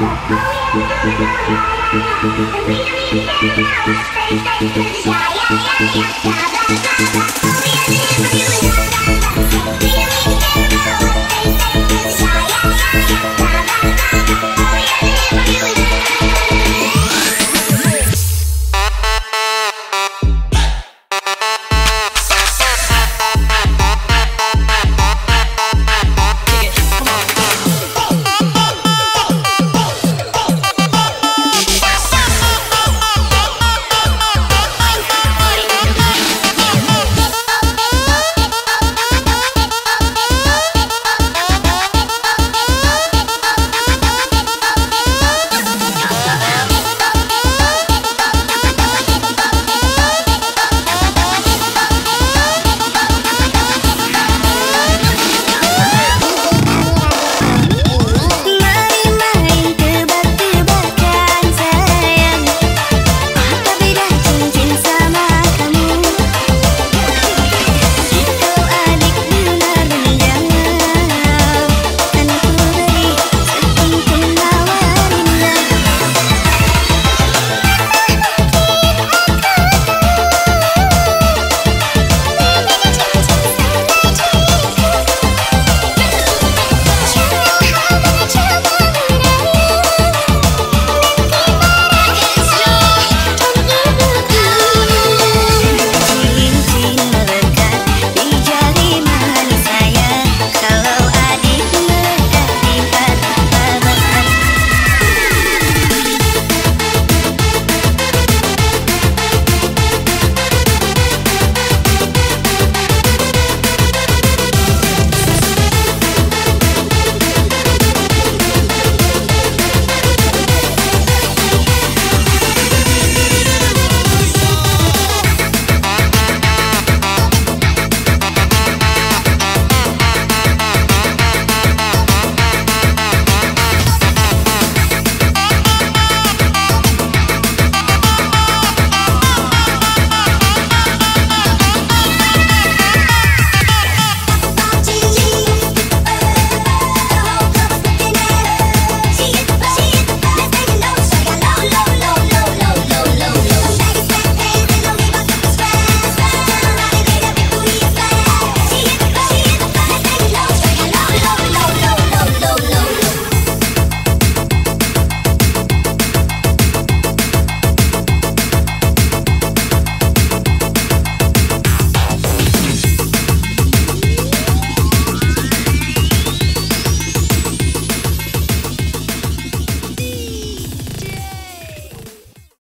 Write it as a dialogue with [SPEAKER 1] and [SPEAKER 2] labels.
[SPEAKER 1] Yeah, yeah, yeah,